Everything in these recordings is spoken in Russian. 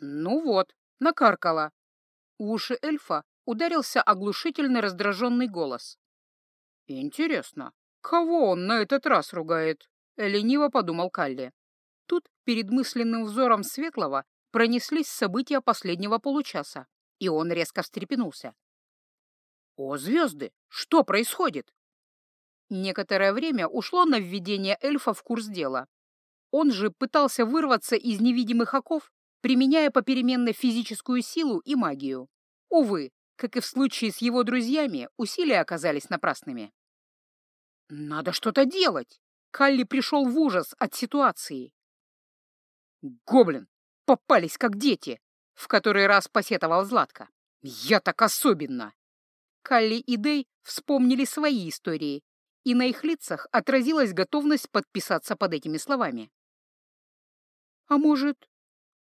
Ну вот, накаркала. В уши эльфа ударился оглушительный раздраженный голос. Интересно, кого он на этот раз ругает? Лениво подумал Калли. Тут перед мысленным взором Светлого пронеслись события последнего получаса, и он резко встрепенулся. «О, звезды! Что происходит?» Некоторое время ушло на введение эльфа в курс дела. Он же пытался вырваться из невидимых оков, применяя попеременно физическую силу и магию. Увы, как и в случае с его друзьями, усилия оказались напрасными. «Надо что-то делать!» Калли пришел в ужас от ситуации. «Гоблин! Попались как дети!» — в который раз посетовал Златко. «Я так особенно!» Калли и Дей вспомнили свои истории, и на их лицах отразилась готовность подписаться под этими словами. «А может,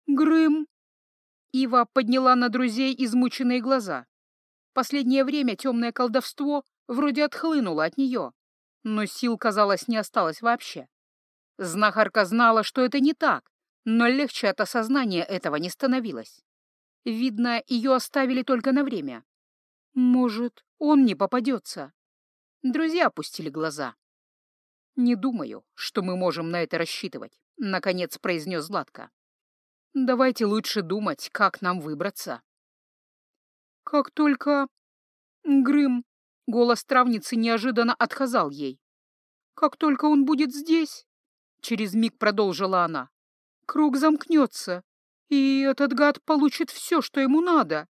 Грым?» Ива подняла на друзей измученные глаза. Последнее время темное колдовство вроде отхлынуло от нее, но сил, казалось, не осталось вообще. Знахарка знала, что это не так, но легче от осознания этого не становилось. Видно, ее оставили только на время. Может, он не попадется. Друзья опустили глаза. «Не думаю, что мы можем на это рассчитывать», — наконец произнес Златко. «Давайте лучше думать, как нам выбраться». «Как только...» Грым, голос травницы неожиданно отказал ей. «Как только он будет здесь...» Через миг продолжила она. «Круг замкнется, и этот гад получит все, что ему надо».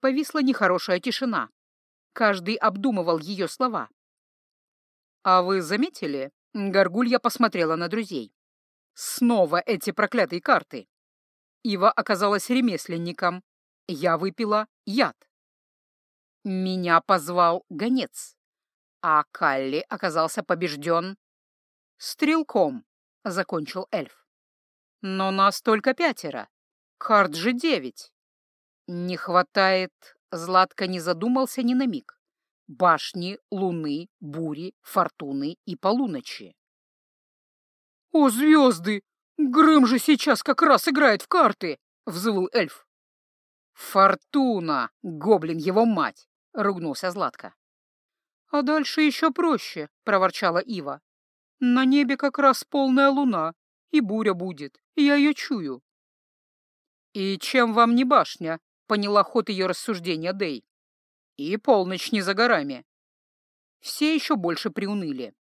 Повисла нехорошая тишина. Каждый обдумывал ее слова. «А вы заметили?» — Горгулья посмотрела на друзей. «Снова эти проклятые карты!» Ива оказалась ремесленником. Я выпила яд. Меня позвал гонец, а Калли оказался побежден стрелком, — закончил эльф. Но нас только пятеро, карт же девять. Не хватает Златко не задумался ни на миг. Башни, луны, бури, фортуны и полуночи. «О, звезды! Грым же сейчас как раз играет в карты!» — взвыл эльф. «Фортуна! Гоблин его мать!» — ругнулся Златко. «А дальше еще проще», — проворчала Ива. «На небе как раз полная луна, и буря будет, я ее чую». «И чем вам не башня?» поняла ход ее рассуждения Дэй. И полночь не за горами. Все еще больше приуныли.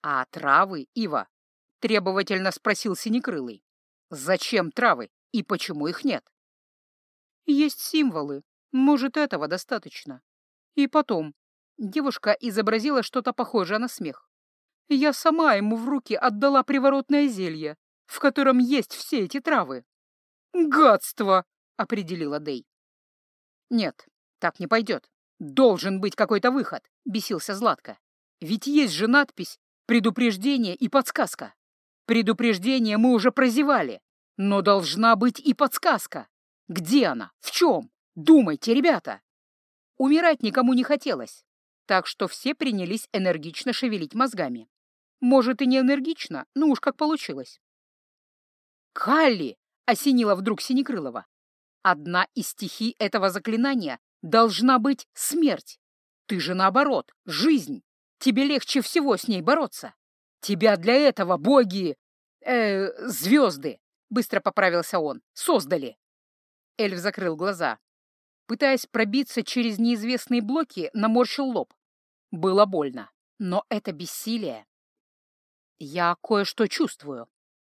А травы, Ива? Требовательно спросил Синекрылый. Зачем травы и почему их нет? Есть символы. Может, этого достаточно. И потом. Девушка изобразила что-то похожее на смех. Я сама ему в руки отдала приворотное зелье, в котором есть все эти травы. «Гадство!» — определила Дэй. «Нет, так не пойдет. Должен быть какой-то выход», — бесился Златко. «Ведь есть же надпись, предупреждение и подсказка. Предупреждение мы уже прозевали, но должна быть и подсказка. Где она? В чем? Думайте, ребята!» Умирать никому не хотелось, так что все принялись энергично шевелить мозгами. Может, и не энергично, но уж как получилось. «Калли!» — осенила вдруг Синекрылова. Одна из стихий этого заклинания должна быть смерть. Ты же наоборот, жизнь. Тебе легче всего с ней бороться. Тебя для этого боги... э звезды, быстро поправился он, создали. Эльф закрыл глаза. Пытаясь пробиться через неизвестные блоки, наморщил лоб. Было больно, но это бессилие. Я кое-что чувствую,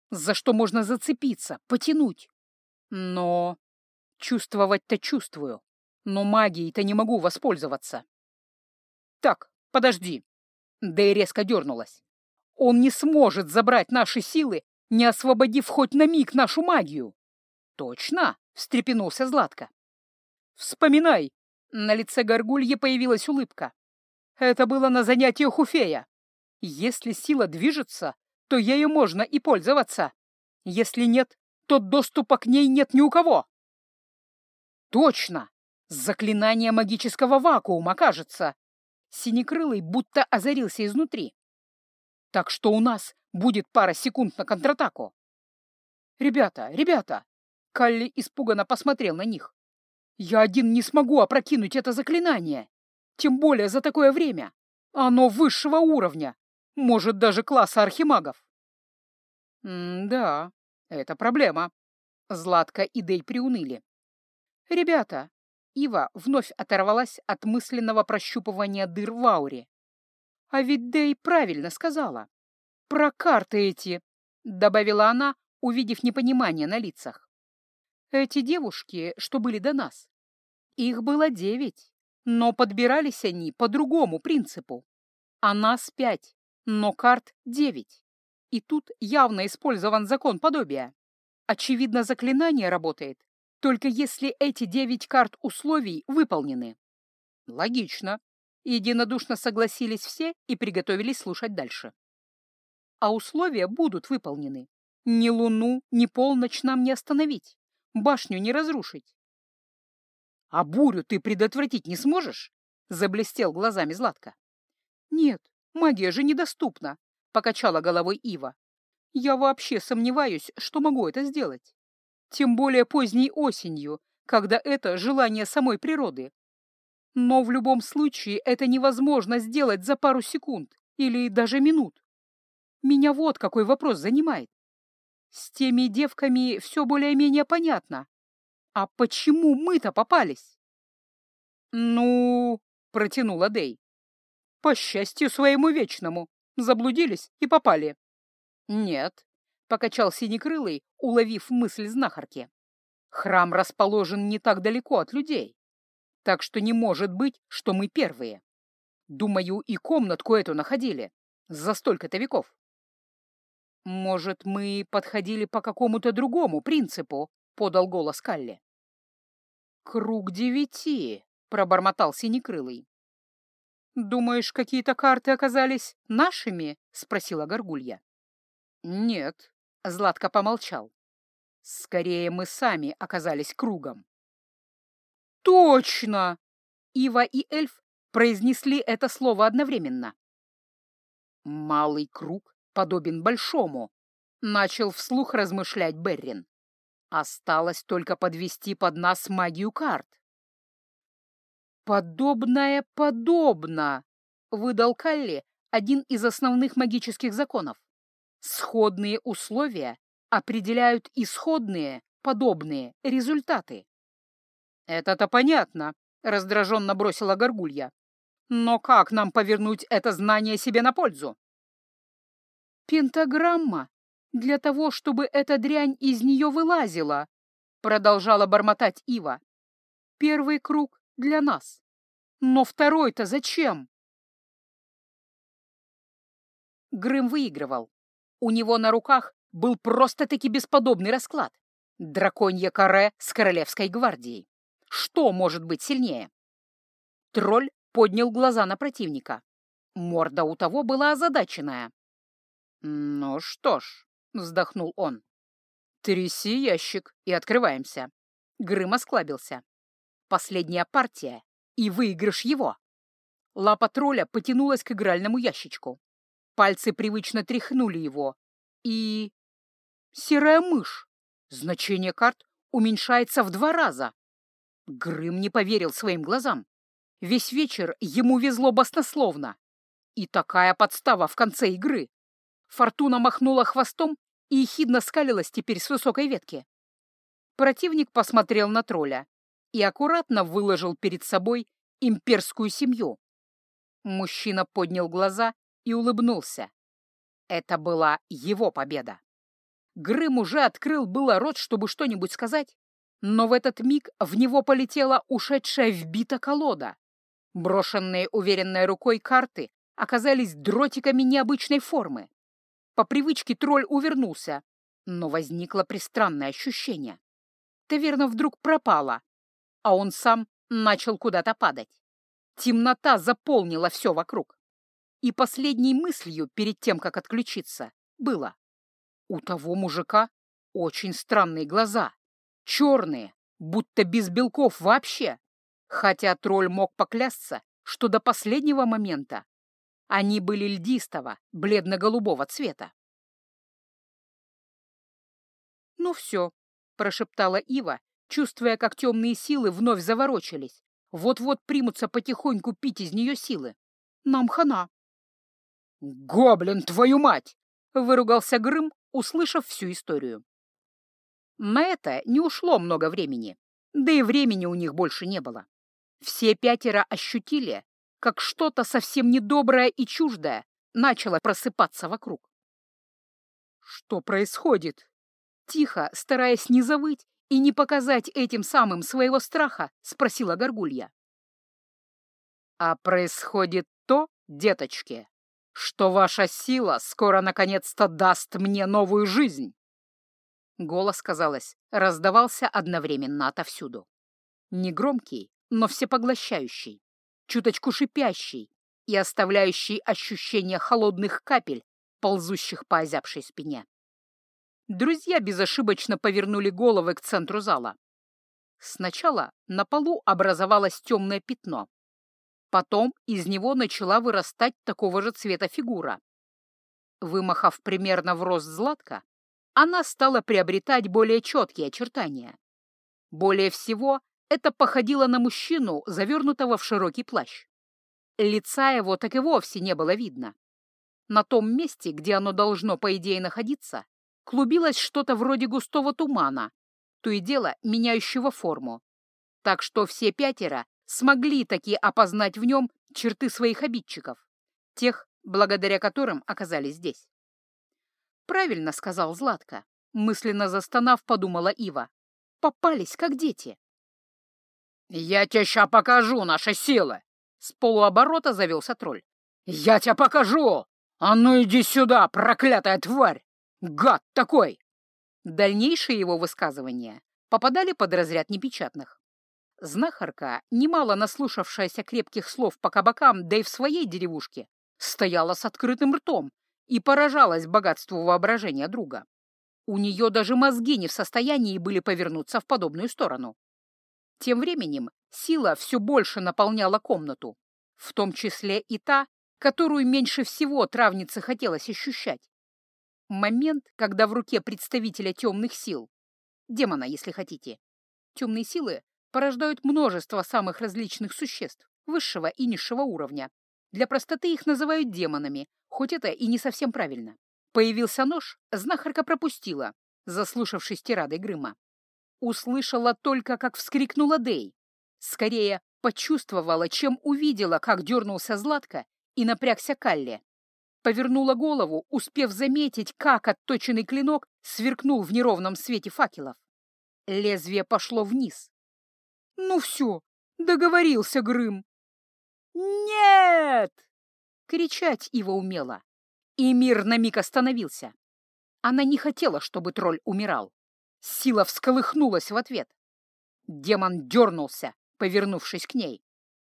за что можно зацепиться, потянуть. Но Чувствовать-то чувствую, но магией-то не могу воспользоваться. Так, подожди. Дэй резко дернулась. Он не сможет забрать наши силы, не освободив хоть на миг нашу магию. Точно, встрепенулся Златко. Вспоминай. На лице горгульи появилась улыбка. Это было на занятиях у фея. Если сила движется, то ею можно и пользоваться. Если нет, то доступа к ней нет ни у кого. Точно! Заклинание магического вакуума, кажется. Синекрылый будто озарился изнутри. Так что у нас будет пара секунд на контратаку. Ребята, ребята, Калли испуганно посмотрел на них. «Я один не смогу опрокинуть это заклинание, тем более за такое время. Оно высшего уровня, может, даже класса архимагов». «М-да, это проблема». Златка и Дей приуныли. «Ребята!» Ива вновь оторвалась от мысленного прощупывания дыр в ауре. «А ведь Дей правильно сказала. Про карты эти!» — добавила она, увидев непонимание на лицах. «Эти девушки, что были до нас, их было девять, но подбирались они по другому принципу. А нас пять, но карт девять. И тут явно использован закон подобия. Очевидно, заклинание работает, только если эти девять карт условий выполнены. Логично. Единодушно согласились все и приготовились слушать дальше. А условия будут выполнены. Ни луну, ни полночь нам не остановить, башню не разрушить. «А бурю ты предотвратить не сможешь?» — заблестел глазами Златка. «Нет, магия же недоступна», — покачала головой Ива. «Я вообще сомневаюсь, что могу это сделать. Тем более поздней осенью, когда это желание самой природы. Но в любом случае это невозможно сделать за пару секунд или даже минут. Меня вот какой вопрос занимает. С теми девками все более-менее понятно. А почему мы-то попались? Ну, протянула Дей. По счастью своему вечному. Заблудились и попали. Нет, покачал синекрылый, уловив мысль знахарки. Храм расположен не так далеко от людей, так что не может быть, что мы первые. Думаю, и комнатку эту находили за столько-то веков. Может, мы подходили по какому-то другому принципу, подал голос Калли. Круг девяти, пробормотал синекрылый. «Думаешь, какие-то карты оказались нашими?» — спросила Горгулья. «Нет», Златко помолчал. Скорее мы сами оказались кругом. Точно! Ива и эльф произнесли это слово одновременно. Малый круг подобен большому, начал вслух размышлять Беррин. Осталось только подвести под нас магию карт. «Подобное подобно!» — выдал Калли один из основных магических законов. Сходные условия определяют исходные, подобные результаты. «Это-то понятно», — раздраженно бросила Горгулья. «Но как нам повернуть это знание себе на пользу?» «Пентаграмма для того, чтобы эта дрянь из нее вылазила», — продолжала бормотать Ива. «Первый круг для нас. Но второй-то зачем?» Грым выигрывал. У него на руках был просто-таки бесподобный расклад. Драконье каре с королевской гвардией. Что может быть сильнее? Тролль поднял глаза на противника. Морда у того была озадаченная. «Ну что ж», — вздохнул он, — «тряси ящик и открываемся». Грым осклабился. «Последняя партия, и выигрыш его». Лапа тролля потянулась к игральному ящичку. Пальцы привычно тряхнули его, и... Серая мышь. Значение карт уменьшается в два раза. Грым не поверил своим глазам. Весь вечер ему везло баснословно. И такая подстава в конце игры. Фортуна махнула хвостом и ехидно скалилась теперь с высокой ветки. Противник посмотрел на тролля и аккуратно выложил перед собой имперскую семью. Мужчина поднял глаза и улыбнулся. Это была его победа. Грым уже открыл было рот, чтобы что-нибудь сказать, но в этот миг в него полетела ушедшая вбита колода. Брошенные уверенной рукой карты оказались дротиками необычной формы. По привычке тролль увернулся, но возникло пристранное ощущение. Таверна вдруг пропала, а он сам начал куда-то падать. Темнота заполнила все вокруг. И последней мыслью перед тем, как отключиться, было. У того мужика очень странные глаза. Черные, будто без белков вообще. Хотя тролль мог поклясться, что до последнего момента они были льдистого, бледно-голубого цвета. «Ну все, — прошептала Ива, чувствуя, как темные силы вновь заворочились. Вот-вот примутся потихоньку пить из нее силы. Нам хана. «Гоблин, твою мать!» — выругался Грым, услышав всю историю. Это не ушло много времени, да и времени у них больше не было. Все пятеро ощутили, как что-то совсем недоброе и чуждое начало просыпаться вокруг. «Что происходит?» Тихо, стараясь не завыть и не показать этим самым своего страха, спросила Горгулья. «А происходит то, деточки, что ваша сила скоро наконец-то даст мне новую жизнь!» Голос, казалось, раздавался одновременно отовсюду. Негромкий, но всепоглощающий, чуточку шипящий и оставляющий ощущение холодных капель, ползущих по озябшей спине. Друзья безошибочно повернули головы к центру зала. Сначала на полу образовалось темное пятно. Потом из него начала вырастать такого же цвета фигура. Вымахав примерно в рост Златка, она стала приобретать более четкие очертания. Более всего, это походило на мужчину, завернутого в широкий плащ. Лица его так и вовсе не было видно. На том месте, где оно должно, по идее, находиться, клубилось что-то вроде густого тумана, то и дело меняющего форму. Так что все пятеро смогли таки опознать в нем черты своих обидчиков, тех, благодаря которым оказались здесь. «Правильно», — сказал Златко. Мысленно застонав, подумала Ива. «Попались, как дети». «Я тебе ща покажу наши силы!» С полуоборота завелся тролль. «Я тебе покажу! А ну иди сюда, проклятая тварь! Гад такой!» Дальнейшие его высказывания попадали под разряд непечатных. Знахарка, немало наслушавшаяся крепких слов по кабакам, да и в своей деревушке, стояла с открытым ртом и поражалась богатству воображения друга. У нее даже мозги не в состоянии были повернуться в подобную сторону. Тем временем сила все больше наполняла комнату, в том числе и та, которую меньше всего травнице хотелось ощущать. Момент, когда в руке представителя темных сил, демона, если хотите, темные силы порождают множество самых различных существ, высшего и низшего уровня. Для простоты их называют демонами, хоть это и не совсем правильно. Появился нож, знахарка пропустила, заслушавшись тирадой Грыма. Услышала только, как вскрикнула Дей. Скорее, почувствовала, чем увидела, как дернулся Златко и напрягся Калли. Повернула голову, успев заметить, как отточенный клинок сверкнул в неровном свете факелов. Лезвие пошло вниз. «Ну все, договорился Грым!» «Нет!» Кричать его умела. И мир на миг остановился. Она не хотела, чтобы тролль умирал. Сила всколыхнулась в ответ. Демон дернулся, повернувшись к ней.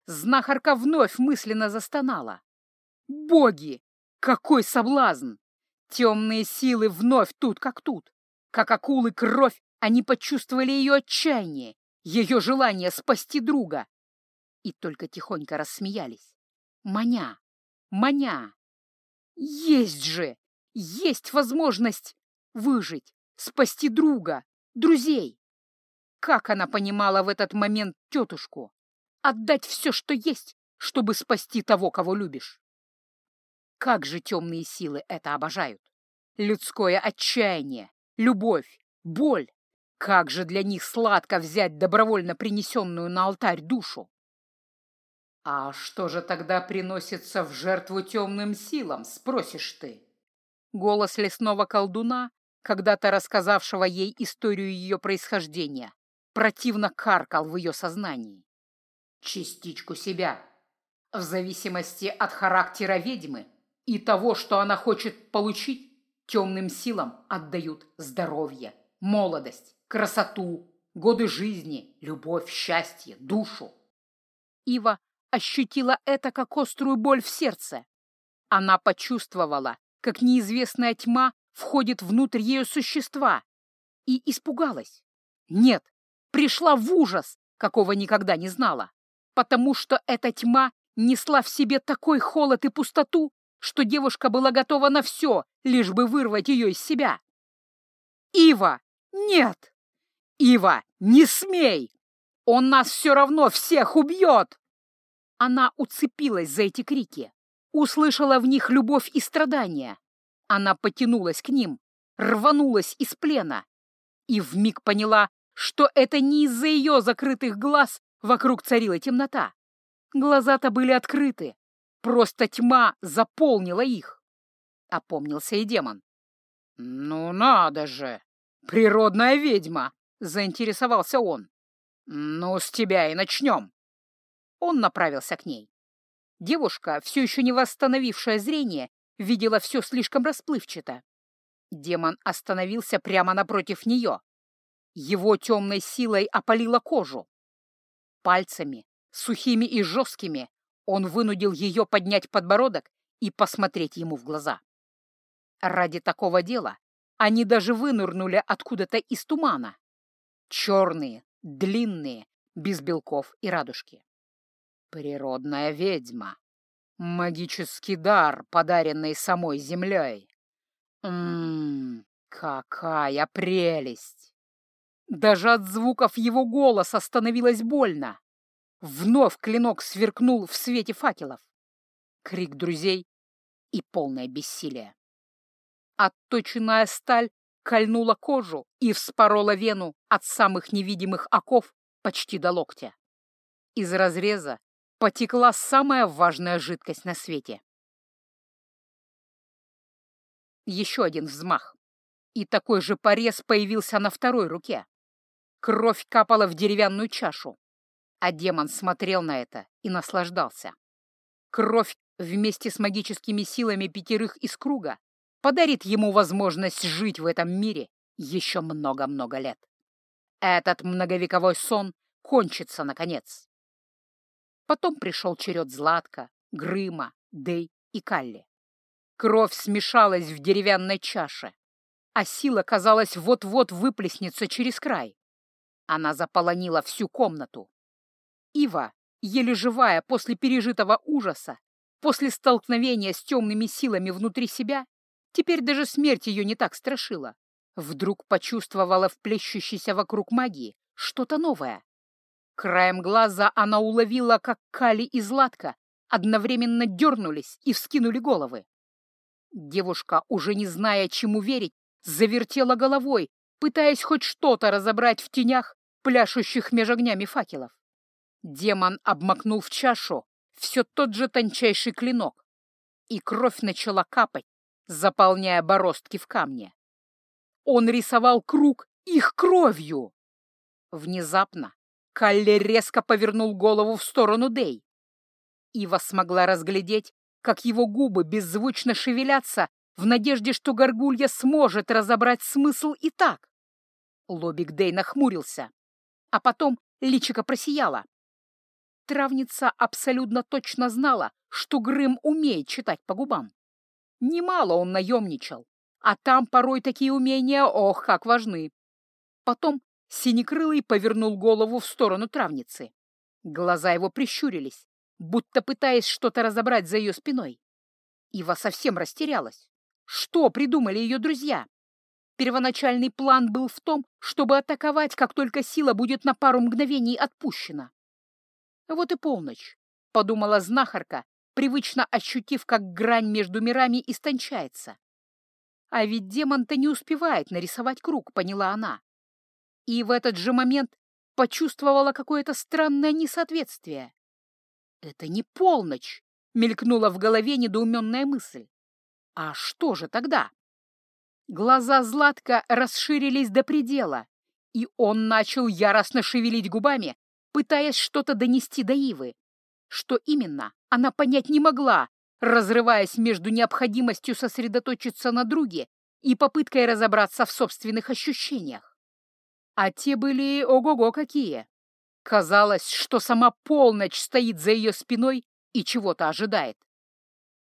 Знахарка вновь мысленно застонала. «Боги! Какой соблазн! Темные силы вновь тут как тут. Как акулы кровь, они почувствовали ее отчаяние, ее желание спасти друга. И только тихонько рассмеялись. Маня, маня. Есть же, есть возможность выжить, спасти друга, друзей. Как она понимала в этот момент тетушку? Отдать все, что есть, чтобы спасти того, кого любишь. Как же темные силы это обожают! Людское отчаяние, любовь, боль. Как же для них сладко взять добровольно принесенную на алтарь душу! «А что же тогда приносится в жертву темным силам?» — спросишь ты. Голос лесного колдуна, когда-то рассказавшего ей историю ее происхождения, противно каркал в ее сознании. Частичку себя. В зависимости от характера ведьмы и того, что она хочет получить, темным силам отдают здоровье, молодость, красоту, годы жизни, любовь, счастье, душу. Ива ощутила это как острую боль в сердце. Она почувствовала, как неизвестная тьма входит внутрь ее существа, и испугалась. Нет, пришла в ужас, какого никогда не знала, потому что эта тьма несла в себе такой холод и пустоту, что девушка была готова на все, лишь бы вырвать ее из себя. «Ива! Нет! Ива, не смей! Он нас все равно всех убьет!» Она уцепилась за эти крики, услышала в них любовь и страдания. Она потянулась к ним, рванулась из плена и вмиг поняла, что это не из-за ее закрытых глаз вокруг царила темнота. Глаза-то были открыты, просто тьма заполнила их. Опомнился и демон. «Ну надо же! Природная ведьма!» — заинтересовался он. «Ну, с тебя и начнем!» Он направился к ней. Девушка, все еще не восстановившая зрение, видела все слишком расплывчато. Демон остановился прямо напротив нее. Его темной силой опалило кожу. Пальцами, сухими и жесткими, он вынудил ее поднять подбородок и посмотреть ему в глаза. Ради такого дела они даже вынырнули откуда-то из тумана. Черные, длинные, без белков и радужки. Природная ведьма. Магический дар, подаренный самой землей. Ммм, какая прелесть! Даже от звуков его голоса становилось больно. Вновь клинок сверкнул в свете факелов. Крик друзей и полное бессилие. Отточенная сталь кольнула кожу и вспорола вену от самых невидимых оков почти до локтя. Из разреза потекла самая важная жидкость на свете. Еще один взмах, и такой же порез появился на второй руке. Кровь капала в деревянную чашу, а демон смотрел на это и наслаждался. Кровь вместе с магическими силами пятерых из круга подарит ему возможность жить в этом мире еще много-много лет. Этот многовековой сон кончится, наконец. Потом пришел черед Златка, Грыма, Дей и Калли. Кровь смешалась в деревянной чаше, а сила, казалось, вот-вот выплеснется через край. Она заполонила всю комнату. Ива, еле живая после пережитого ужаса, после столкновения с темными силами внутри себя, теперь даже смерть ее не так страшила, вдруг почувствовала в плещущейся вокруг магии что-то новое. Краем глаза она уловила, как Кали и Златка одновременно дернулись и вскинули головы. Девушка, уже не зная, чему верить, завертела головой, пытаясь хоть что-то разобрать в тенях, пляшущих меж огнями факелов. Демон обмакнул в чашу все тот же тончайший клинок, и кровь начала капать, заполняя бороздки в камне. Он рисовал круг их кровью. Внезапно Калли резко повернул голову в сторону Дей. Ива смогла разглядеть, как его губы беззвучно шевелятся в надежде, что горгулья сможет разобрать смысл и так. Лобик Дей нахмурился, а потом личико просияло. Травница абсолютно точно знала, что Грым умеет читать по губам. Немало он наемничал, а там порой такие умения, ох, как важны. Потом Синекрылый повернул голову в сторону травницы. Глаза его прищурились, будто пытаясь что-то разобрать за ее спиной. Ива совсем растерялась. Что придумали ее друзья? Первоначальный план был в том, чтобы атаковать, как только сила будет на пару мгновений отпущена. Вот и полночь, — подумала знахарка, привычно ощутив, как грань между мирами истончается. А ведь демон-то не успевает нарисовать круг, поняла она и в этот же момент почувствовала какое-то странное несоответствие. «Это не полночь!» — мелькнула в голове недоуменная мысль. «А что же тогда?» Глаза Златка расширились до предела, и он начал яростно шевелить губами, пытаясь что-то донести до Ивы. Что именно, она понять не могла, разрываясь между необходимостью сосредоточиться на друге и попыткой разобраться в собственных ощущениях. А те были ого-го какие. Казалось, что сама полночь стоит за ее спиной и чего-то ожидает.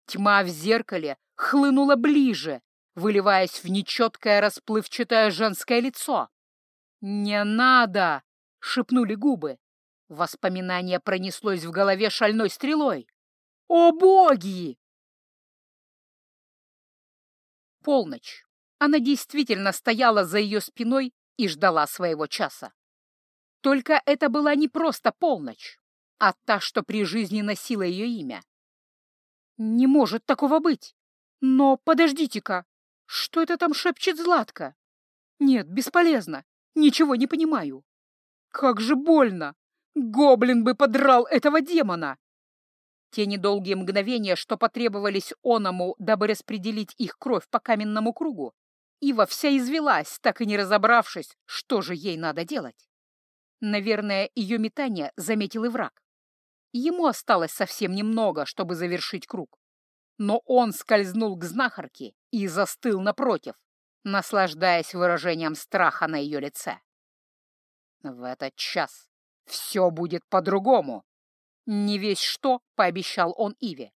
Тьма в зеркале хлынула ближе, выливаясь в нечеткое расплывчатое женское лицо. «Не надо!» — шепнули губы. Воспоминание пронеслось в голове шальной стрелой. «О боги!» Полночь. Она действительно стояла за ее спиной и ждала своего часа. Только это была не просто полночь, а та, что при жизни носила ее имя. Не может такого быть. Но подождите-ка, что это там шепчет Златка? Нет, бесполезно, ничего не понимаю. Как же больно! Гоблин бы подрал этого демона! Те недолгие мгновения, что потребовались Оному, дабы распределить их кровь по каменному кругу, Ива вся извелась, так и не разобравшись, что же ей надо делать. Наверное, ее метание заметил и враг. Ему осталось совсем немного, чтобы завершить круг. Но он скользнул к знахарке и застыл напротив, наслаждаясь выражением страха на ее лице. В этот час все будет по-другому. Не весь что, пообещал он Иве.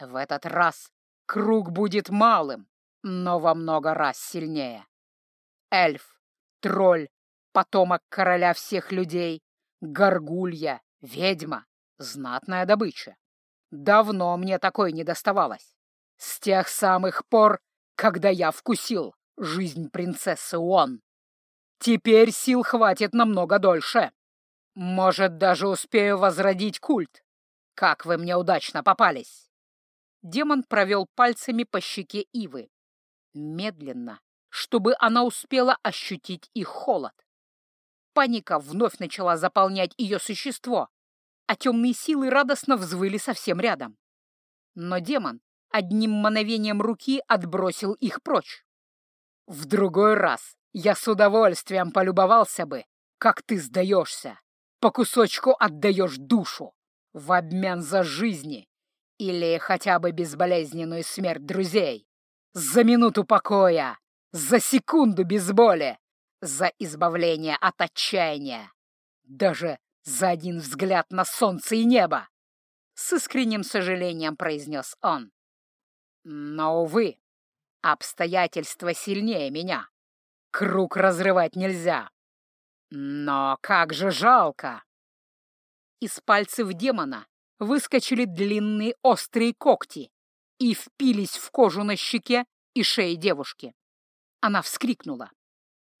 В этот раз круг будет малым, но во много раз сильнее. Эльф, тролль, потомок короля всех людей, горгулья, ведьма, знатная добыча. Давно мне такой не доставалось. С тех самых пор, когда я вкусил жизнь принцессы Уон. Теперь сил хватит намного дольше. Может, даже успею возродить культ. Как вы мне удачно попались!» Демон провел пальцами по щеке Ивы. Медленно, чтобы она успела ощутить их холод. Паника вновь начала заполнять ее существо, а темные силы радостно взвыли совсем рядом. Но демон одним мановением руки отбросил их прочь. «В другой раз я с удовольствием полюбовался бы, как ты сдаешься, по кусочку отдаешь душу в обмен за жизни или хотя бы безболезненную смерть друзей, за минуту покоя, за секунду без боли, за избавление от отчаяния, даже за один взгляд на солнце и небо!» С искренним сожалением произнес он. «Но, увы, обстоятельства сильнее меня. Круг разрывать нельзя. Но как же жалко!» Из пальцев демона выскочили длинные острые когти и впились в кожу на щеке и шее девушки. Она вскрикнула.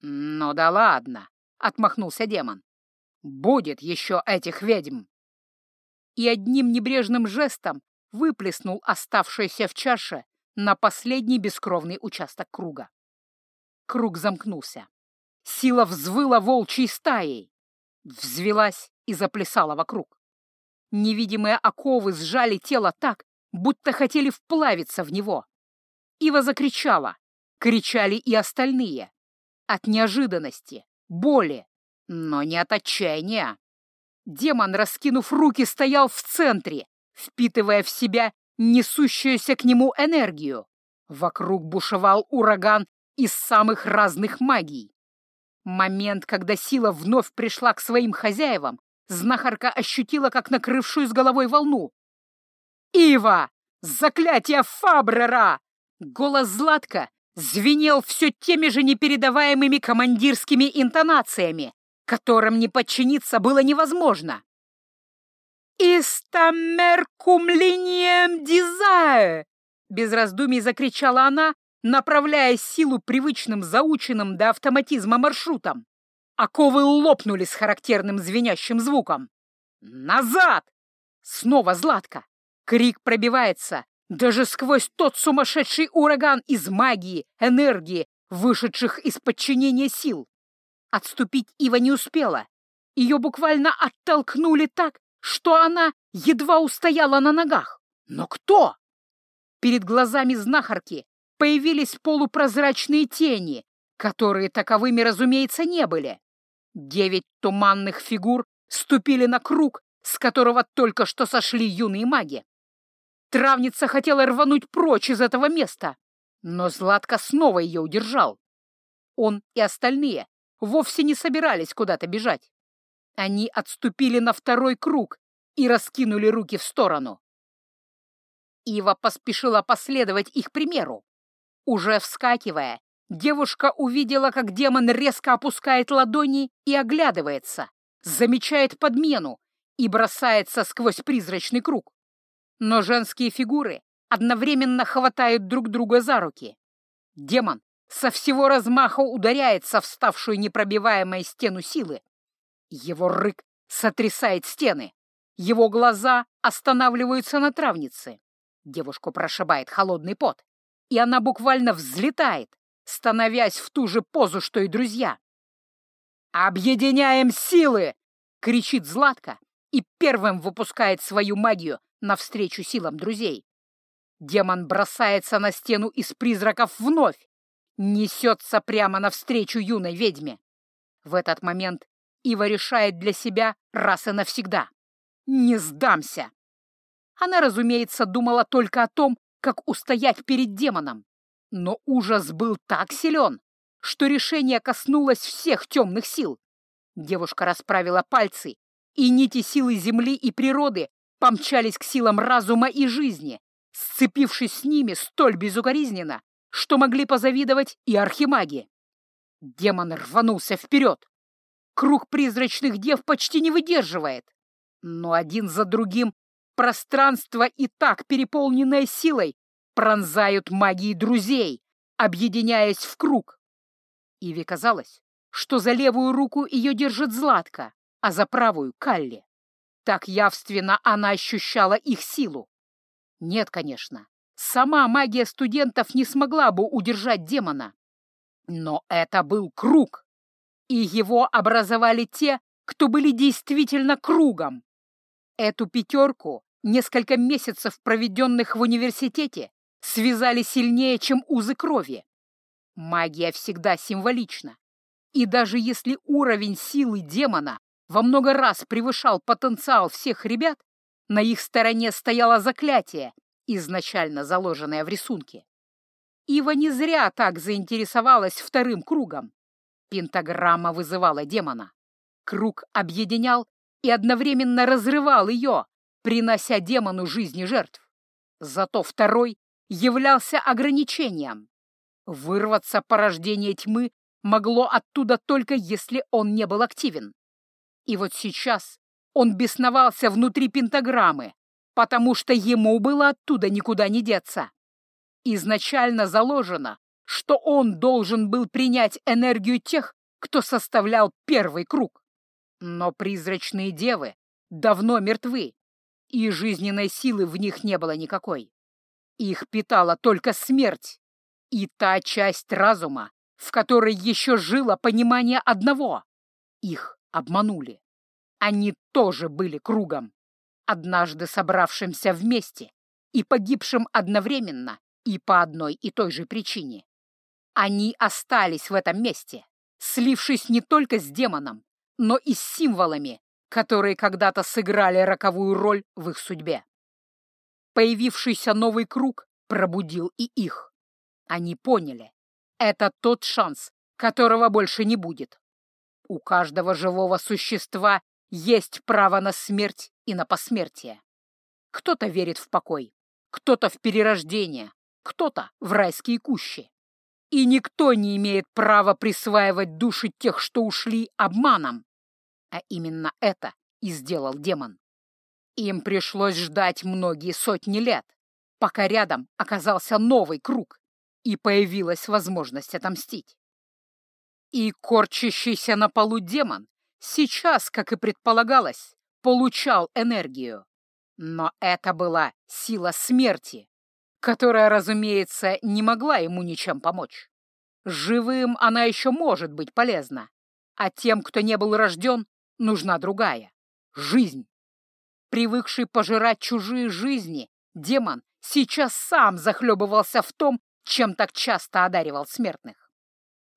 «Ну да ладно», — отмахнулся демон. «Будет еще этих ведьм!» И одним небрежным жестом выплеснул оставшееся в чаше на последний бескровный участок круга. Круг замкнулся. Сила взвыла волчьей стаей, взвелась и заплясала вокруг. Невидимые оковы сжали тело так, будто хотели вплавиться в него. Ива закричала, кричали и остальные. От неожиданности, боли, но не от отчаяния. Демон, раскинув руки, стоял в центре, впитывая в себя несущуюся к нему энергию. Вокруг бушевал ураган из самых разных магий. Момент, когда сила вновь пришла к своим хозяевам, знахарка ощутила, как накрывшую с головой волну. «Ива! Заклятие Фабрера!» Голос Златка звенел все теми же непередаваемыми командирскими интонациями, которым не подчиниться было невозможно. «Истамеркум линием дизае!» Без раздумий закричала она, направляя силу привычным заученным до автоматизма маршрутом. Оковы лопнули с характерным звенящим звуком. «Назад!» Снова Златка. Крик пробивается, даже сквозь тот сумасшедший ураган из магии, энергии, вышедших из подчинения сил. Отступить Ива не успела. Ее буквально оттолкнули так, что она едва устояла на ногах. Но кто? Перед глазами знахарки появились полупрозрачные тени, которые таковыми, разумеется, не были. Девять туманных фигур ступили на круг, с которого только что сошли юные маги. Травница хотела рвануть прочь из этого места, но Златка снова ее удержал. Он и остальные вовсе не собирались куда-то бежать. Они отступили на второй круг и раскинули руки в сторону. Ива поспешила последовать их примеру. Уже вскакивая, девушка увидела, как демон резко опускает ладони и оглядывается, замечает подмену и бросается сквозь призрачный круг но женские фигуры одновременно хватают друг друга за руки. Демон со всего размаха ударяется в ставшую непробиваемой стену силы. Его рык сотрясает стены. Его глаза останавливаются на травнице. Девушку прошибает холодный пот, и она буквально взлетает, становясь в ту же позу, что и друзья. «Объединяем силы!» — кричит Златка и первым выпускает свою магию навстречу силам друзей. Демон бросается на стену из призраков вновь, несется прямо навстречу юной ведьме. В этот момент Ива решает для себя раз и навсегда. «Не сдамся!» Она, разумеется, думала только о том, как устоять перед демоном. Но ужас был так силен, что решение коснулось всех темных сил. Девушка расправила пальцы, и нити силы земли и природы помчались к силам разума и жизни, сцепившись с ними столь безукоризненно, что могли позавидовать и архимаги. Демон рванулся вперед. Круг призрачных дев почти не выдерживает. Но один за другим пространство, и так переполненное силой, пронзают магии друзей, объединяясь в круг. Иве казалось, что за левую руку ее держит Златка, а за правую — Калли. Так явственно она ощущала их силу. Нет, конечно, сама магия студентов не смогла бы удержать демона. Но это был круг, и его образовали те, кто были действительно кругом. Эту пятерку, несколько месяцев проведенных в университете, связали сильнее, чем узы крови. Магия всегда символична. И даже если уровень силы демона во много раз превышал потенциал всех ребят, на их стороне стояло заклятие, изначально заложенное в рисунке. Ива не зря так заинтересовалась вторым кругом. Пентаграмма вызывала демона. Круг объединял и одновременно разрывал ее, принося демону жизни жертв. Зато второй являлся ограничением. Вырваться порождение тьмы могло оттуда только если он не был активен. И вот сейчас он бесновался внутри пентаграммы, потому что ему было оттуда никуда не деться. Изначально заложено, что он должен был принять энергию тех, кто составлял первый круг. Но призрачные девы давно мертвы, и жизненной силы в них не было никакой. Их питала только смерть и та часть разума, в которой еще жило понимание одного. Их обманули. Они тоже были кругом, однажды собравшимся вместе и погибшим одновременно и по одной и той же причине. Они остались в этом месте, слившись не только с демоном, но и с символами, которые когда-то сыграли роковую роль в их судьбе. Появившийся новый круг пробудил и их. Они поняли, это тот шанс, которого больше не будет. У каждого живого существа есть право на смерть и на посмертие. Кто-то верит в покой, кто-то в перерождение, кто-то в райские кущи. И никто не имеет права присваивать души тех, что ушли обманом. А именно это и сделал демон. Им пришлось ждать многие сотни лет, пока рядом оказался новый круг и появилась возможность отомстить. И корчащийся на полу демон сейчас, как и предполагалось, получал энергию. Но это была сила смерти, которая, разумеется, не могла ему ничем помочь. Живым она еще может быть полезна, а тем, кто не был рожден, нужна другая — жизнь. Привыкший пожирать чужие жизни, демон сейчас сам захлебывался в том, чем так часто одаривал смертных.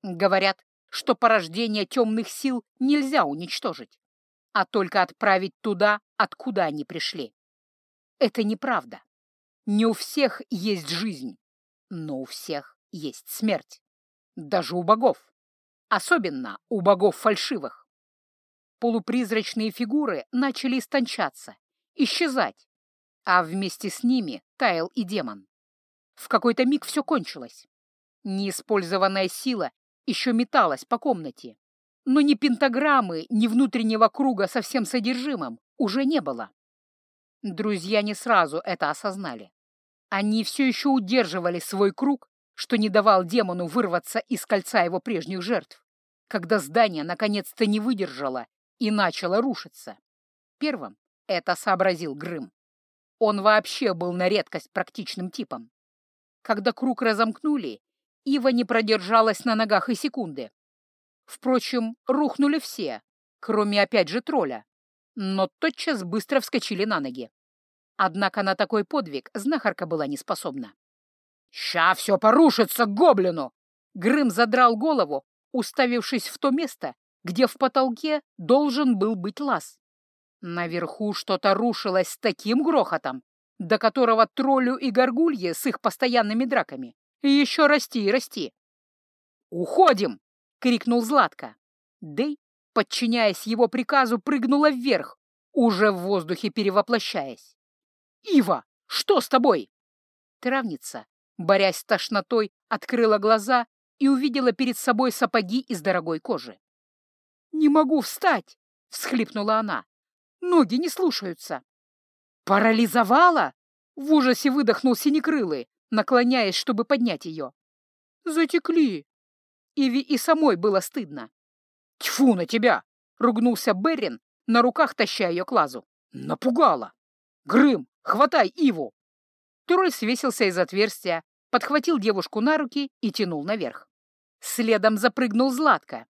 Говорят, что порождение темных сил нельзя уничтожить, а только отправить туда, откуда они пришли. Это неправда. Не у всех есть жизнь, но у всех есть смерть. Даже у богов. Особенно у богов фальшивых. Полупризрачные фигуры начали истончаться, исчезать, а вместе с ними таял и демон. В какой-то миг все кончилось. Неиспользованная сила еще металась по комнате, но ни пентаграммы, ни внутреннего круга со всем содержимым уже не было. Друзья не сразу это осознали. Они все еще удерживали свой круг, что не давал демону вырваться из кольца его прежних жертв, когда здание наконец-то не выдержало и начало рушиться. Первым это сообразил Грым. Он вообще был на редкость практичным типом. Когда круг разомкнули, Ива не продержалась на ногах и секунды. Впрочем, рухнули все, кроме опять же тролля, но тотчас быстро вскочили на ноги. Однако на такой подвиг знахарка была не способна. «Ща все порушится гоблину!» Грым задрал голову, уставившись в то место, где в потолке должен был быть лаз. Наверху что-то рушилось с таким грохотом, до которого троллю и горгулье с их постоянными драками еще расти и расти. «Уходим!» — крикнул Златко. Дэй, подчиняясь его приказу, прыгнула вверх, уже в воздухе перевоплощаясь. «Ива, что с тобой?» Травница, борясь с тошнотой, открыла глаза и увидела перед собой сапоги из дорогой кожи. «Не могу встать!» — всхлипнула она. Ноги не слушаются. Парализовала? В ужасе выдохнул синекрылый, наклоняясь, чтобы поднять ее. Затекли. Иви и самой было стыдно. Тьфу на тебя! Ругнулся Беррин, на руках таща ее к лазу. Напугала! Грым, хватай Иву! Тролль свесился из отверстия, подхватил девушку на руки и тянул наверх. Следом запрыгнул Златко.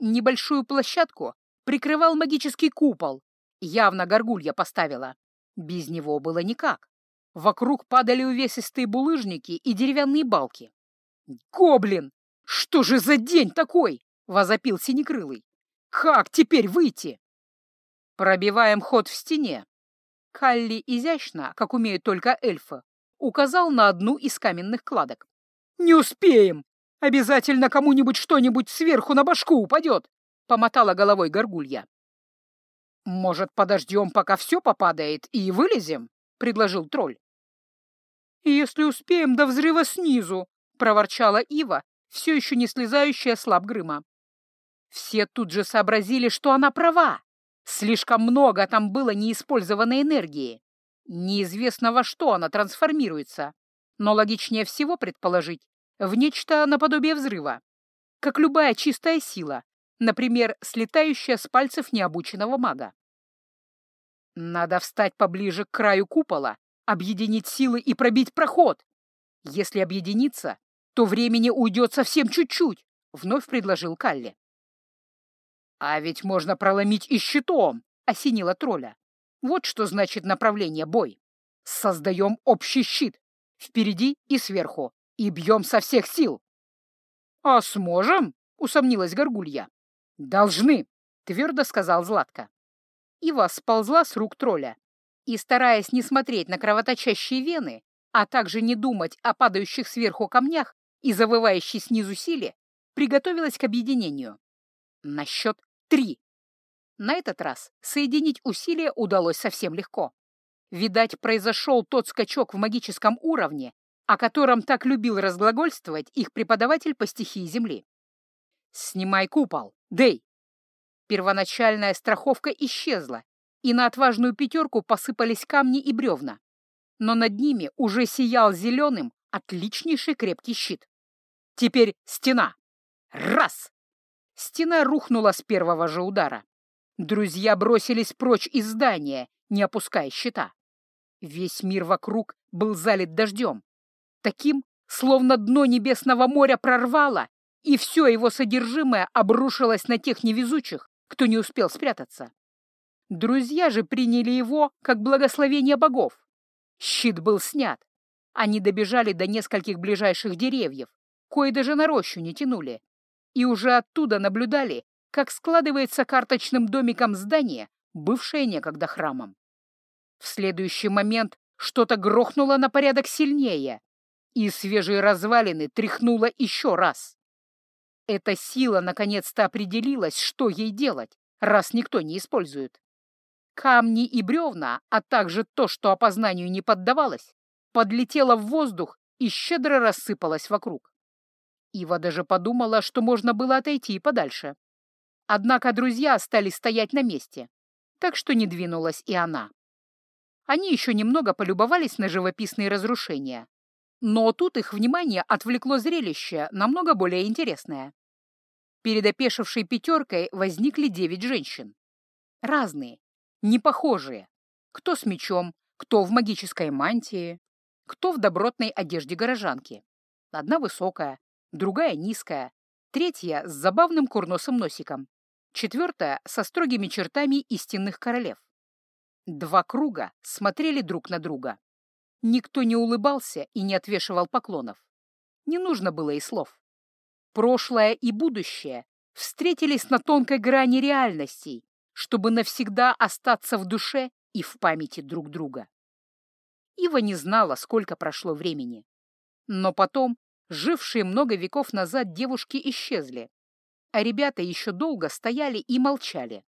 Небольшую площадку прикрывал магический купол, Явно горгулья поставила. Без него было никак. Вокруг падали увесистые булыжники и деревянные балки. «Гоблин! Что же за день такой?» — возопил Синекрылый. «Как теперь выйти?» «Пробиваем ход в стене». Калли изящно, как умеют только эльфы, указал на одну из каменных кладок. «Не успеем! Обязательно кому-нибудь что-нибудь сверху на башку упадет!» — помотала головой горгулья. «Может, подождем, пока все попадает, и вылезем?» — предложил тролль. «Если успеем до взрыва снизу», — проворчала Ива, все еще не слезающая с лап Грыма. Все тут же сообразили, что она права. Слишком много там было неиспользованной энергии. Неизвестно во что она трансформируется, но логичнее всего предположить в нечто наподобие взрыва, как любая чистая сила, например, слетающая с пальцев необученного мага. Надо встать поближе к краю купола, объединить силы и пробить проход. Если объединиться, то времени уйдет совсем чуть-чуть, — вновь предложил Калли. «А ведь можно проломить и щитом!» — осенила тролля. «Вот что значит направление бой. Создаем общий щит, впереди и сверху, и бьем со всех сил». «А сможем?» — усомнилась Горгулья. «Должны», — твердо сказал Златко. Ива сползла с рук тролля и, стараясь не смотреть на кровоточащие вены, а также не думать о падающих сверху камнях и завывающей снизу силе, приготовилась к объединению. На счет три. На этот раз соединить усилия удалось совсем легко. Видать, произошел тот скачок в магическом уровне, о котором так любил разглагольствовать их преподаватель по стихии Земли. «Снимай купол, Дэй!» Первоначальная страховка исчезла, и на отважную пятерку посыпались камни и бревна. Но над ними уже сиял зеленым отличнейший крепкий щит. Теперь стена. Раз! Стена рухнула с первого же удара. Друзья бросились прочь из здания, не опуская щита. Весь мир вокруг был залит дождем. Таким, словно дно небесного моря прорвало, и все его содержимое обрушилось на тех невезучих, кто не успел спрятаться. Друзья же приняли его как благословение богов. Щит был снят. Они добежали до нескольких ближайших деревьев, кое даже на рощу не тянули, и уже оттуда наблюдали, как складывается карточным домиком здание, бывшее некогда храмом. В следующий момент что-то грохнуло на порядок сильнее, и свежие развалины тряхнуло еще раз. Эта сила наконец-то определилась, что ей делать, раз никто не использует. Камни и бревна, а также то, что опознанию не поддавалось, подлетело в воздух и щедро рассыпалось вокруг. Ива даже подумала, что можно было отойти и подальше. Однако друзья остались стоять на месте, так что не двинулась и она. Они еще немного полюбовались на живописные разрушения, Но тут их внимание отвлекло зрелище, намного более интересное. Перед опешившей пятеркой возникли девять женщин. Разные, непохожие. Кто с мечом, кто в магической мантии, кто в добротной одежде горожанки. Одна высокая, другая низкая, третья с забавным курносым носиком, четвертая со строгими чертами истинных королев. Два круга смотрели друг на друга. Никто не улыбался и не отвешивал поклонов. Не нужно было и слов. Прошлое и будущее встретились на тонкой грани реальностей, чтобы навсегда остаться в душе и в памяти друг друга. Ива не знала, сколько прошло времени. Но потом, жившие много веков назад девушки исчезли, а ребята еще долго стояли и молчали,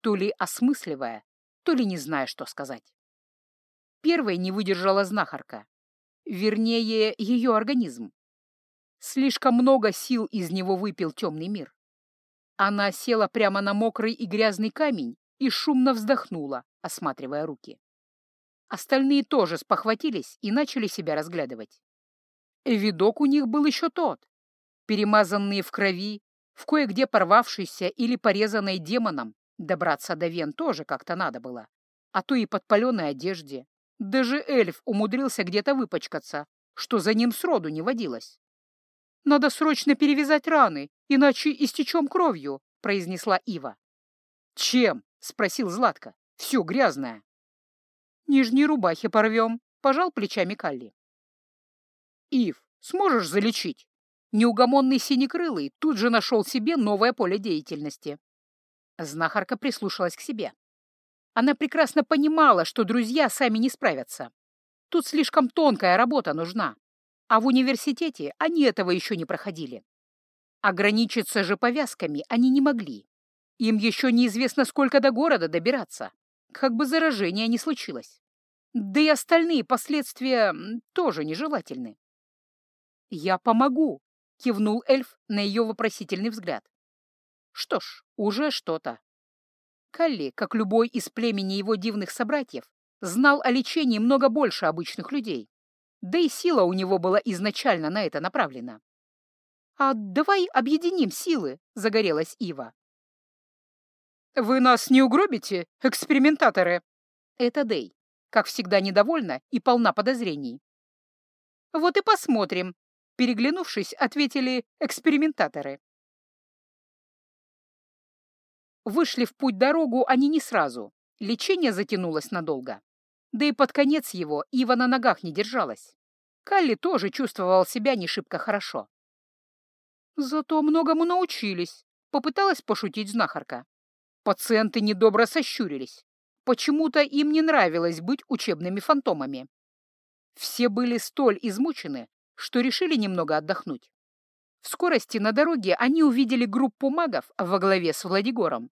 то ли осмысливая, то ли не зная, что сказать. Первой не выдержала знахарка. Вернее, ее организм. Слишком много сил из него выпил темный мир. Она села прямо на мокрый и грязный камень и шумно вздохнула, осматривая руки. Остальные тоже спохватились и начали себя разглядывать. Видок у них был еще тот. Перемазанные в крови, в кое-где порвавшейся или порезанной демоном, добраться до вен тоже как-то надо было, а то и подпаленной одежде, даже эльф умудрился где-то выпачкаться, что за ним сроду не водилось. «Надо срочно перевязать раны, иначе истечем кровью», — произнесла Ива. «Чем?» — спросил Златко. «Все грязное». «Нижние рубахи порвем», — пожал плечами Калли. «Ив, сможешь залечить?» Неугомонный синекрылый тут же нашел себе новое поле деятельности. Знахарка прислушалась к себе. Она прекрасно понимала, что друзья сами не справятся. Тут слишком тонкая работа нужна, а в университете они этого еще не проходили. Ограничиться же повязками они не могли. Им еще неизвестно, сколько до города добираться, как бы заражение не случилось. Да и остальные последствия тоже нежелательны. «Я помогу», — кивнул эльф на ее вопросительный взгляд. «Что ж, уже что-то. Калли, как любой из племени его дивных собратьев, знал о лечении много больше обычных людей. Да и сила у него была изначально на это направлена. «А давай объединим силы», — загорелась Ива. «Вы нас не угробите, экспериментаторы?» Это Дэй, как всегда недовольна и полна подозрений. «Вот и посмотрим», — переглянувшись, ответили экспериментаторы. Вышли в путь-дорогу они не сразу. Лечение затянулось надолго. Да и под конец его Ива на ногах не держалась. Калли тоже чувствовал себя не шибко хорошо. «Зато многому научились», — попыталась пошутить знахарка. Пациенты недобро сощурились. Почему-то им не нравилось быть учебными фантомами. Все были столь измучены, что решили немного отдохнуть. В скорости на дороге они увидели группу магов во главе с Владигором.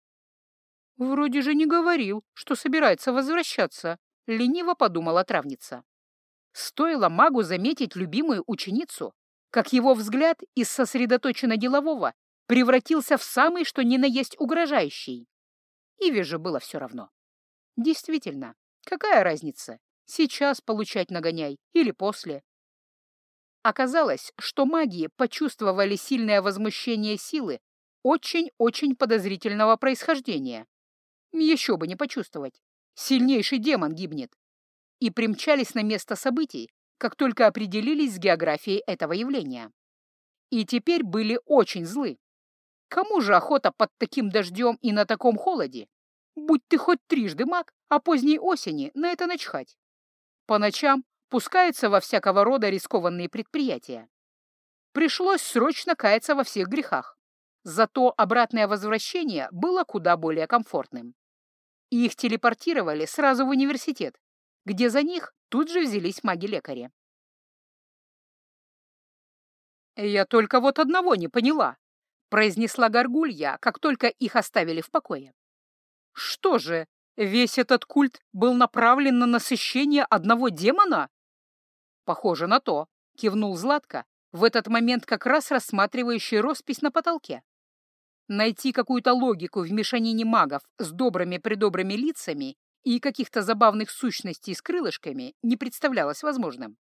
«Вроде же не говорил, что собирается возвращаться», — лениво подумала травница. Стоило магу заметить любимую ученицу, как его взгляд из сосредоточенно делового превратился в самый что ни на есть угрожающий. Иве же было все равно. Действительно, какая разница, сейчас получать нагоняй или после? Оказалось, что маги почувствовали сильное возмущение силы очень-очень подозрительного происхождения. Еще бы не почувствовать. Сильнейший демон гибнет. И примчались на место событий, как только определились с географией этого явления. И теперь были очень злы. Кому же охота под таким дождем и на таком холоде? Будь ты хоть трижды маг, а поздней осени на это начхать. По ночам пускаются во всякого рода рискованные предприятия. Пришлось срочно каяться во всех грехах. Зато обратное возвращение было куда более комфортным. Их телепортировали сразу в университет, где за них тут же взялись маги-лекари. «Я только вот одного не поняла», — произнесла Горгулья, как только их оставили в покое. «Что же, весь этот культ был направлен на насыщение одного демона?» «Похоже на то», — кивнул Златко, в этот момент как раз рассматривающий роспись на потолке. Найти какую-то логику в мешанине магов с добрыми-предобрыми лицами и каких-то забавных сущностей с крылышками не представлялось возможным.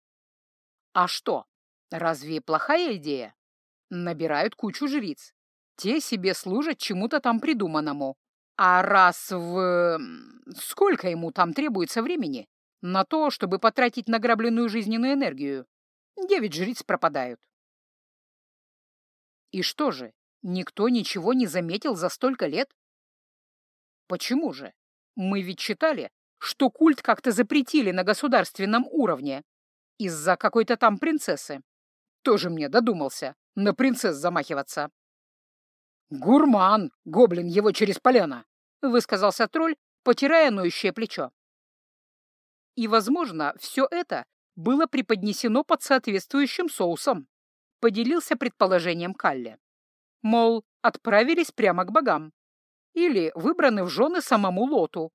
А что, разве плохая идея? Набирают кучу жриц. Те себе служат чему-то там придуманному. А раз в... Сколько ему там требуется времени на то, чтобы потратить награбленную жизненную энергию? Девять жриц пропадают. И что же, никто ничего не заметил за столько лет? Почему же? Мы ведь читали, что культ как-то запретили на государственном уровне из-за какой-то там принцессы. Тоже мне додумался на принцесс замахиваться. «Гурман! Гоблин его через полено!» — высказался тролль, потирая ноющее плечо. И, возможно, все это было преподнесено под соответствующим соусом, поделился предположением Калли. Мол, отправились прямо к богам. Или выбраны в жены самому Лоту.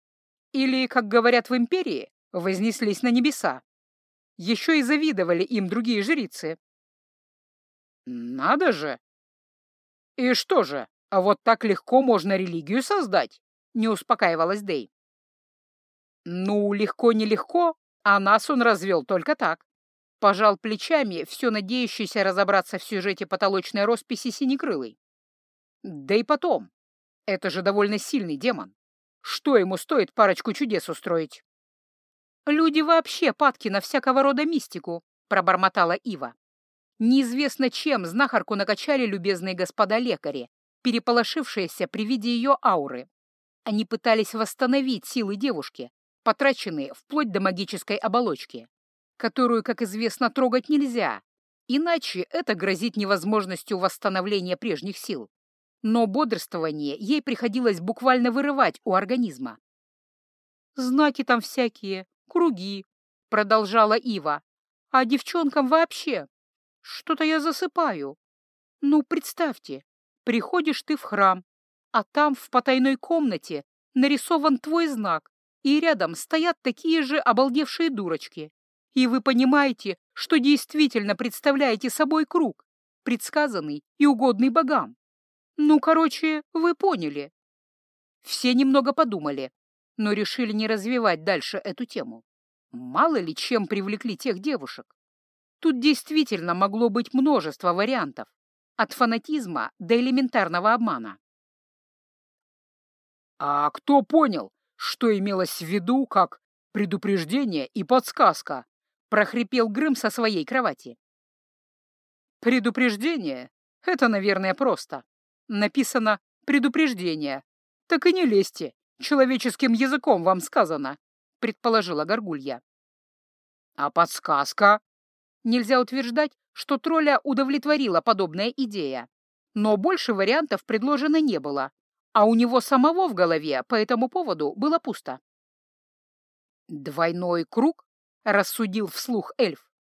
Или, как говорят в империи, вознеслись на небеса. Еще и завидовали им другие жрицы. Надо же! «И что же, а вот так легко можно религию создать?» — не успокаивалась Дэй. «Ну, легко-нелегко, а нас он развел только так». Пожал плечами, все надеющийся разобраться в сюжете потолочной росписи Синекрылой. Да и потом, это же довольно сильный демон. Что ему стоит парочку чудес устроить? «Люди вообще падки на всякого рода мистику», — пробормотала Ива. Неизвестно чем знахарку накачали любезные господа лекари, переполошившиеся при виде ее ауры. Они пытались восстановить силы девушки, потраченные вплоть до магической оболочки, которую, как известно, трогать нельзя, иначе это грозит невозможностью восстановления прежних сил. Но бодрствование ей приходилось буквально вырывать у организма. «Знаки там всякие, круги», — продолжала Ива. «А девчонкам вообще что-то я засыпаю. Ну, представьте, приходишь ты в храм, а там в потайной комнате нарисован твой знак, и рядом стоят такие же обалдевшие дурочки. И вы понимаете, что действительно представляете собой круг, предсказанный и угодный богам. Ну, короче, вы поняли. Все немного подумали, но решили не развивать дальше эту тему. Мало ли чем привлекли тех девушек. Тут действительно могло быть множество вариантов, от фанатизма до элементарного обмана. А кто понял, что имелось в виду как предупреждение и подсказка? Прохрипел Грым со своей кровати. Предупреждение — это, наверное, просто. Написано «предупреждение». Так и не лезьте, человеческим языком вам сказано, предположила Горгулья. А подсказка? Нельзя утверждать, что тролля удовлетворила подобная идея. Но больше вариантов предложено не было, а у него самого в голове по этому поводу было пусто. «Двойной круг?» — рассудил вслух эльф.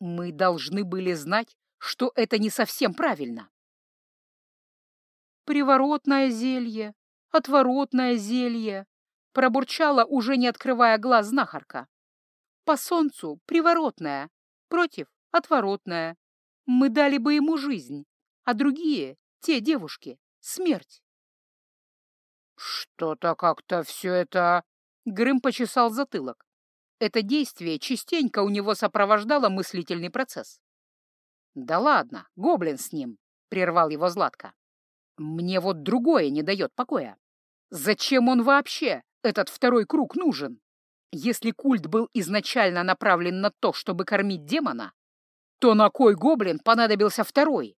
«Мы должны были знать, что это не совсем правильно». «Приворотное зелье, отворотное зелье», — пробурчала, уже не открывая глаз знахарка. «По солнцу приворотное, Против — отворотная. Мы дали бы ему жизнь, а другие, те девушки, смерть. Что-то как-то все это... Грым почесал затылок. Это действие частенько у него сопровождало мыслительный процесс. «Да ладно, гоблин с ним», — прервал его Златко. «Мне вот другое не дает покоя. Зачем он вообще, этот второй круг, нужен?» Если культ был изначально направлен на то, чтобы кормить демона, то на кой гоблин понадобился второй?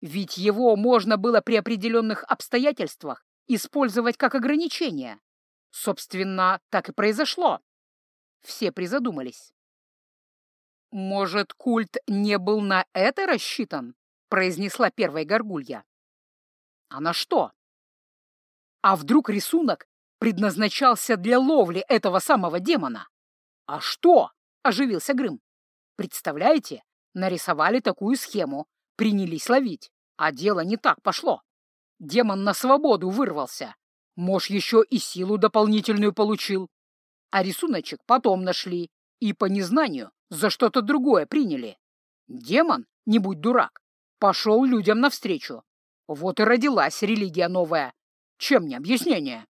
Ведь его можно было при определенных обстоятельствах использовать как ограничение. Собственно, так и произошло. Все призадумались. «Может, культ не был на это рассчитан?» — произнесла первая горгулья. «А на что?» «А вдруг рисунок предназначался для ловли этого самого демона. «А что?» — оживился Грым. «Представляете, нарисовали такую схему, принялись ловить, а дело не так пошло. Демон на свободу вырвался, может, еще и силу дополнительную получил. А рисуночек потом нашли и по незнанию за что-то другое приняли. Демон, не будь дурак, пошел людям навстречу. Вот и родилась религия новая. Чем не объяснение?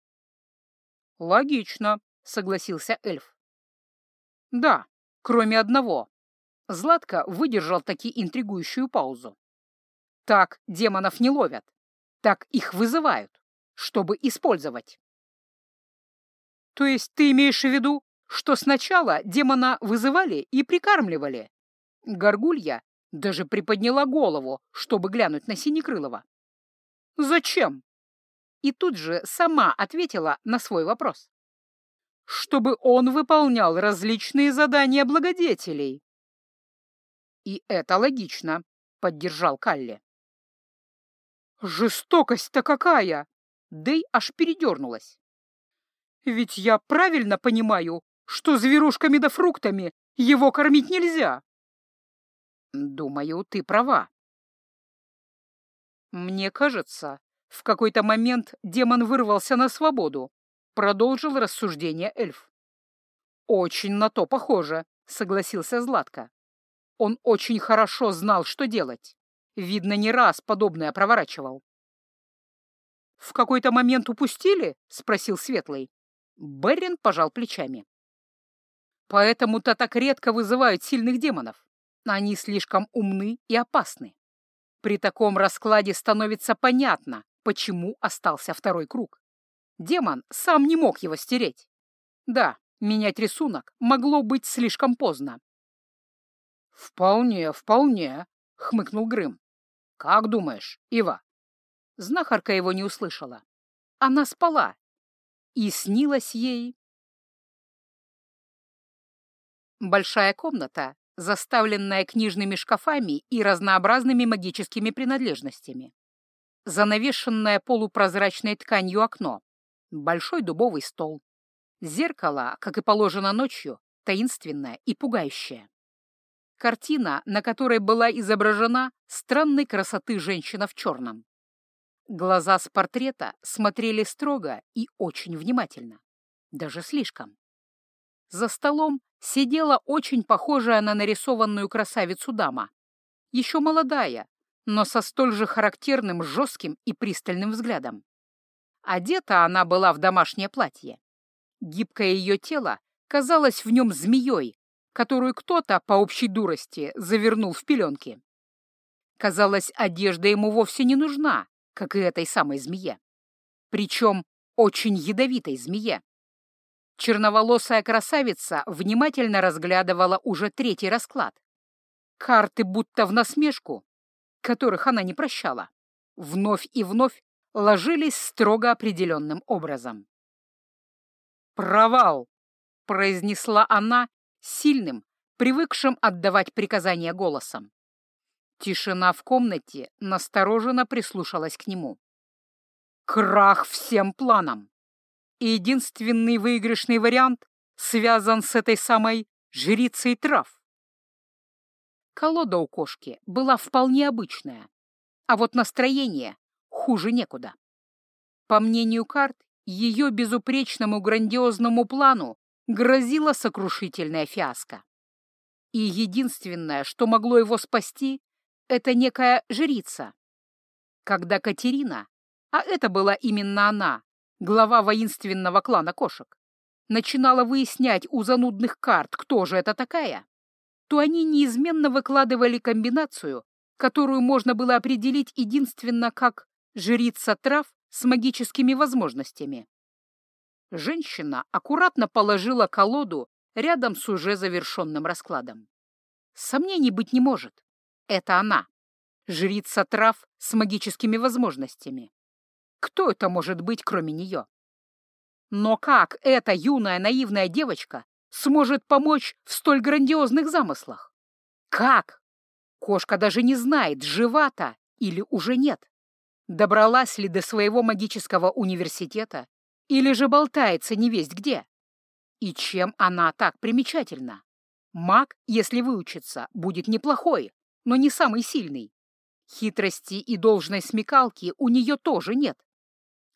«Логично», — согласился эльф. «Да, кроме одного. Златко выдержал таки интригующую паузу. Так демонов не ловят, так их вызывают, чтобы использовать. То есть ты имеешь в виду, что сначала демона вызывали и прикармливали? Горгулья даже приподняла голову, чтобы глянуть на Синекрылова. Зачем? И тут же сама ответила на свой вопрос. Чтобы он выполнял различные задания благодетелей. И это логично, поддержал Калли. Жестокость-то какая! Дэй аж передернулась. Ведь я правильно понимаю, что зверушками да фруктами его кормить нельзя. Думаю, ты права. Мне кажется, в какой-то момент демон вырвался на свободу, продолжил рассуждение эльф. Очень на то похоже, согласился Златко. Он очень хорошо знал, что делать. Видно, не раз подобное проворачивал. «В какой-то момент упустили?» — спросил Светлый. Беррин пожал плечами. «Поэтому-то так редко вызывают сильных демонов. Они слишком умны и опасны. При таком раскладе становится понятно, почему остался второй круг. Демон сам не мог его стереть. Да, менять рисунок могло быть слишком поздно. «Вполне, вполне», — хмыкнул Грым. «Как думаешь, Ива?» Знахарка его не услышала. Она спала, и снилась ей. Большая комната, заставленная книжными шкафами и разнообразными магическими принадлежностями. Занавешенное полупрозрачной тканью окно, большой дубовый стол. Зеркало, как и положено ночью, таинственное и пугающее. Картина, на которой была изображена странной красоты женщина в черном. Глаза с портрета смотрели строго и очень внимательно. Даже слишком. За столом сидела очень похожая на нарисованную красавицу дама. Еще молодая, но со столь же характерным жестким и пристальным взглядом. Одета она была в домашнее платье. Гибкое ее тело казалось в нем змеей, которую кто-то по общей дурости завернул в пеленки. Казалось, одежда ему вовсе не нужна, как и этой самой змее. Причем очень ядовитой змее. Черноволосая красавица внимательно разглядывала уже третий расклад. Карты будто в насмешку, которых она не прощала, вновь и вновь ложились строго определенным образом. «Провал!» — произнесла она сильным, привыкшим отдавать приказания голосом. Тишина в комнате настороженно прислушалась к нему. Крах всем планам. единственный выигрышный вариант связан с этой самой жрицей трав. Колода у кошки была вполне обычная, а вот настроение хуже некуда. По мнению карт, ее безупречному грандиозному плану грозила сокрушительная фиаско. И единственное, что могло его спасти, это некая жрица. Когда Катерина, а это была именно она, глава воинственного клана кошек, начинала выяснять у занудных карт, кто же это такая, то они неизменно выкладывали комбинацию, которую можно было определить единственно как жрица трав с магическими возможностями. Женщина аккуратно положила колоду рядом с уже завершенным раскладом. Сомнений быть не может. Это она. Жрица трав с магическими возможностями. Кто это может быть, кроме нее? Но как эта юная наивная девочка сможет помочь в столь грандиозных замыслах? Как? Кошка даже не знает, жива-то или уже нет. Добралась ли до своего магического университета или же болтается невесть где? И чем она так примечательна? Маг, если выучится, будет неплохой, но не самый сильный. Хитрости и должной смекалки у нее тоже нет.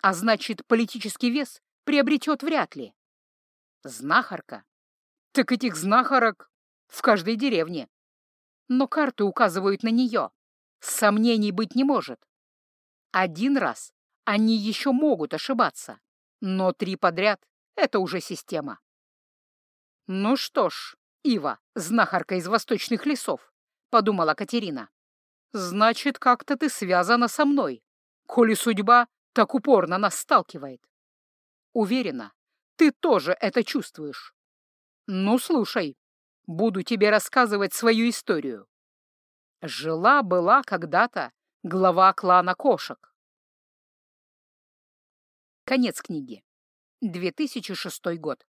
А значит, политический вес приобретет вряд ли. Знахарка? Так этих знахарок в каждой деревне. Но карты указывают на нее. Сомнений быть не может. Один раз они еще могут ошибаться, но три подряд — это уже система. Ну что ж, Ива, знахарка из восточных лесов, подумала Катерина. Значит, как-то ты связана со мной, коли судьба так упорно нас сталкивает. Уверена, ты тоже это чувствуешь. Ну, слушай, буду тебе рассказывать свою историю. Жила-была когда-то глава клана кошек. Конец книги. 2006 год.